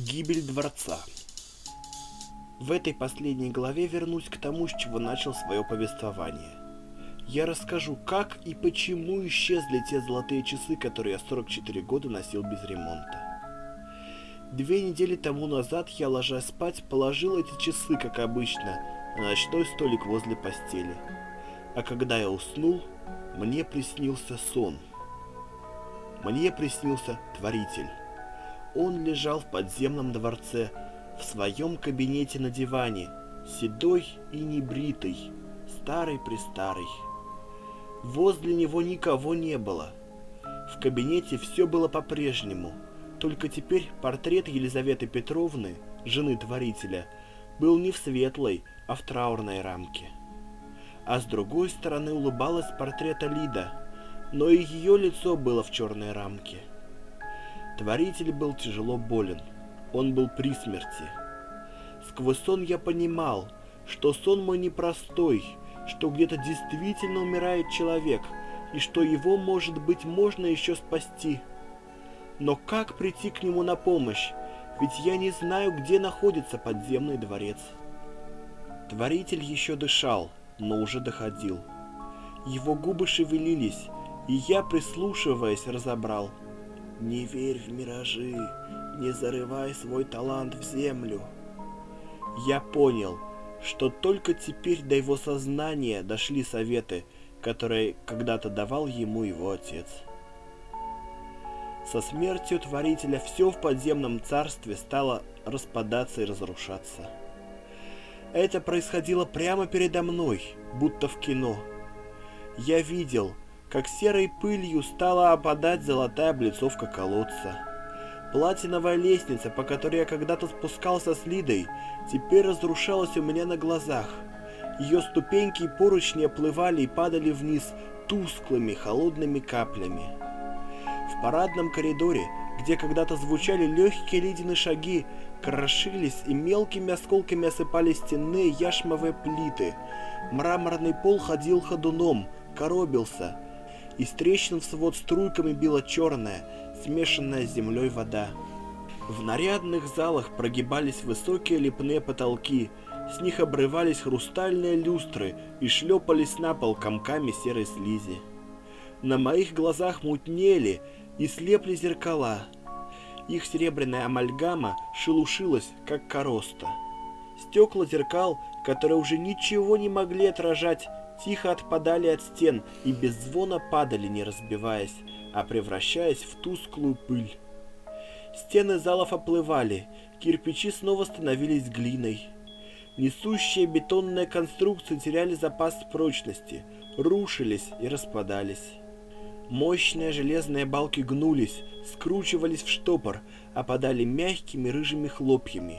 Гибель дворца. В этой последней главе вернусь к тому, с чего начал свое повествование. Я расскажу, как и почему исчезли те золотые часы, которые я 44 года носил без ремонта. Две недели тому назад я, ложась спать, положил эти часы, как обычно, на ночной столик возле постели. А когда я уснул, мне приснился сон. Мне приснился Творитель. Он лежал в подземном дворце, в своем кабинете на диване, седой и небритый, старый-престарый. Возле него никого не было. В кабинете все было по-прежнему, только теперь портрет Елизаветы Петровны, жены Творителя, был не в светлой, а в траурной рамке. А с другой стороны улыбалась портрета Лида, но и ее лицо было в черной рамке. Творитель был тяжело болен. Он был при смерти. Сквозь сон я понимал, что сон мой непростой, что где-то действительно умирает человек, и что его, может быть, можно еще спасти. Но как прийти к нему на помощь? Ведь я не знаю, где находится подземный дворец. Творитель еще дышал, но уже доходил. Его губы шевелились, и я, прислушиваясь, разобрал – не верь в миражи, не зарывай свой талант в землю. Я понял, что только теперь до его сознания дошли советы, которые когда-то давал ему его отец. Со смертью Творителя все в подземном царстве стало распадаться и разрушаться. Это происходило прямо передо мной, будто в кино. Я видел, как серой пылью стала опадать золотая облицовка колодца. Платиновая лестница, по которой я когда-то спускался с Лидой, теперь разрушалась у меня на глазах. Ее ступеньки и поручни оплывали и падали вниз тусклыми холодными каплями. В парадном коридоре, где когда-то звучали легкие ледяные шаги, крошились и мелкими осколками осыпались стенные яшмовые плиты. Мраморный пол ходил ходуном, коробился – из трещин в свод струйками била черная, смешанная с землей вода. В нарядных залах прогибались высокие лепные потолки, с них обрывались хрустальные люстры и шлепались на пол комками серой слизи. На моих глазах мутнели и слепли зеркала. Их серебряная амальгама шелушилась, как короста. Стекла зеркал, которые уже ничего не могли отражать, тихо отпадали от стен и без звона падали, не разбиваясь, а превращаясь в тусклую пыль. Стены залов оплывали, кирпичи снова становились глиной. Несущие бетонные конструкции теряли запас прочности, рушились и распадались. Мощные железные балки гнулись, скручивались в штопор, опадали мягкими рыжими хлопьями.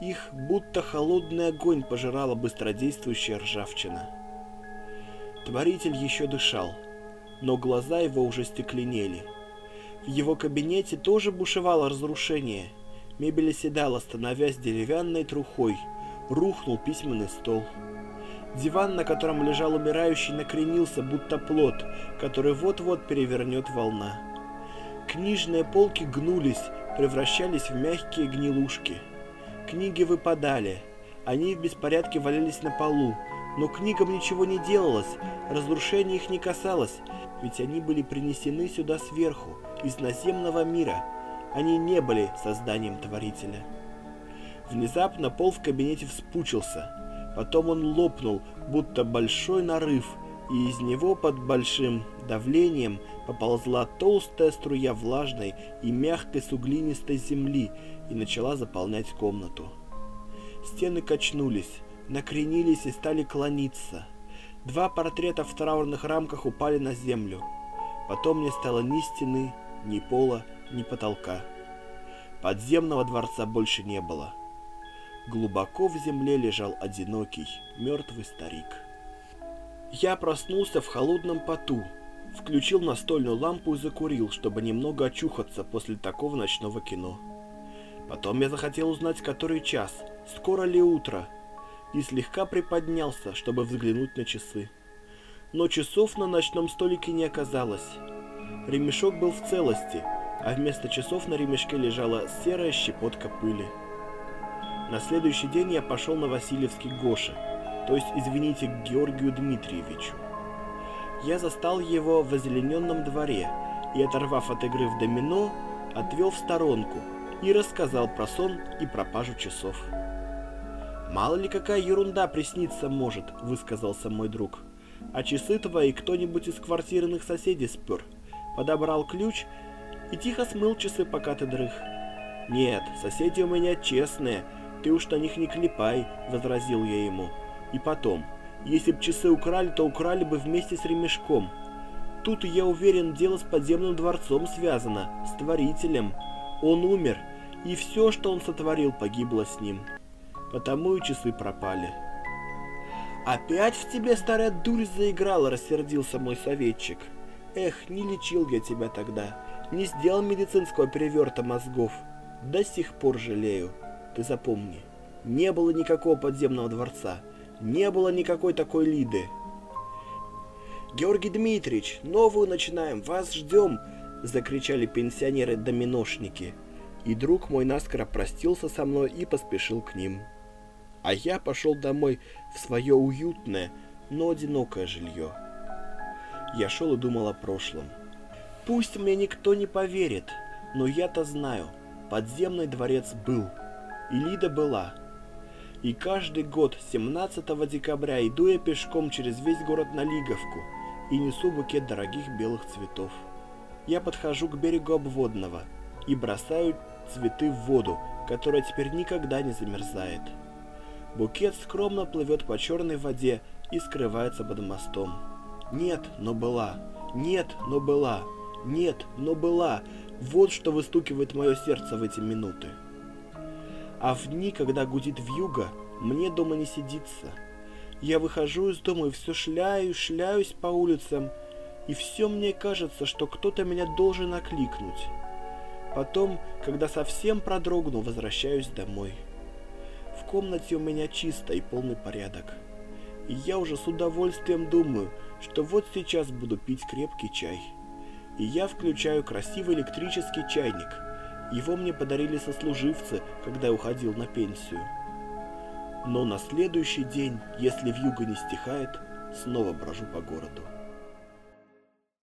Их будто холодный огонь пожирала быстродействующая ржавчина. Творитель еще дышал, но глаза его уже стекленели. В его кабинете тоже бушевало разрушение. Мебель оседала, становясь деревянной трухой. Рухнул письменный стол. Диван, на котором лежал умирающий, накренился, будто плод, который вот-вот перевернет волна. Книжные полки гнулись, превращались в мягкие гнилушки. Книги выпадали. Они в беспорядке валялись на полу, но книгам ничего не делалось, разрушение их не касалось, ведь они были принесены сюда сверху, из наземного мира. Они не были созданием Творителя. Внезапно пол в кабинете вспучился. Потом он лопнул, будто большой нарыв, и из него под большим давлением поползла толстая струя влажной и мягкой суглинистой земли и начала заполнять комнату. Стены качнулись, накренились и стали клониться. Два портрета в траурных рамках упали на землю. Потом не стало ни стены, ни пола, ни потолка. Подземного дворца больше не было. Глубоко в земле лежал одинокий, мертвый старик. Я проснулся в холодном поту, включил настольную лампу и закурил, чтобы немного очухаться после такого ночного кино. Потом я захотел узнать, который час, скоро ли утро, и слегка приподнялся, чтобы взглянуть на часы. Но часов на ночном столике не оказалось. Ремешок был в целости, а вместо часов на ремешке лежала серая щепотка пыли. На следующий день я пошел на Васильевский Гоша, то есть, извините, к Георгию Дмитриевичу. Я застал его в озелененном дворе и, оторвав от игры в домино, отвел в сторонку и рассказал про сон и пропажу часов. «Мало ли какая ерунда присниться может», — высказался мой друг. «А часы твои кто-нибудь из квартирных соседей спер, подобрал ключ и тихо смыл часы, пока ты дрых». «Нет, соседи у меня честные, ты уж на них не клепай», — возразил я ему. «И потом, если б часы украли, то украли бы вместе с ремешком. Тут, я уверен, дело с подземным дворцом связано, с творителем. Он умер, и все, что он сотворил, погибло с ним. Потому и часы пропали. «Опять в тебе старая дурь заиграла», — рассердился мой советчик. «Эх, не лечил я тебя тогда, не сделал медицинского переверта мозгов. До сих пор жалею. Ты запомни, не было никакого подземного дворца, не было никакой такой Лиды». «Георгий Дмитриевич, новую начинаем, вас ждем!» — закричали пенсионеры-доминошники. И друг мой наскоро простился со мной и поспешил к ним. А я пошел домой в свое уютное, но одинокое жилье. Я шел и думал о прошлом. Пусть мне никто не поверит, но я-то знаю, подземный дворец был, и Лида была. И каждый год 17 декабря иду я пешком через весь город на Лиговку – и несу букет дорогих белых цветов. Я подхожу к берегу обводного и бросаю цветы в воду, которая теперь никогда не замерзает. Букет скромно плывет по черной воде и скрывается под мостом. Нет, но была. Нет, но была. Нет, но была. Вот что выстукивает мое сердце в эти минуты. А в дни, когда гудит вьюга, мне дома не сидится. Я выхожу из дома и все шляюсь, шляюсь по улицам, и все мне кажется, что кто-то меня должен окликнуть. Потом, когда совсем продрогну, возвращаюсь домой. Комнате у меня чисто и полный порядок. И я уже с удовольствием думаю, что вот сейчас буду пить крепкий чай. И я включаю красивый электрический чайник. Его мне подарили сослуживцы, когда я уходил на пенсию. Но на следующий день, если вьюга не стихает, снова брожу по городу.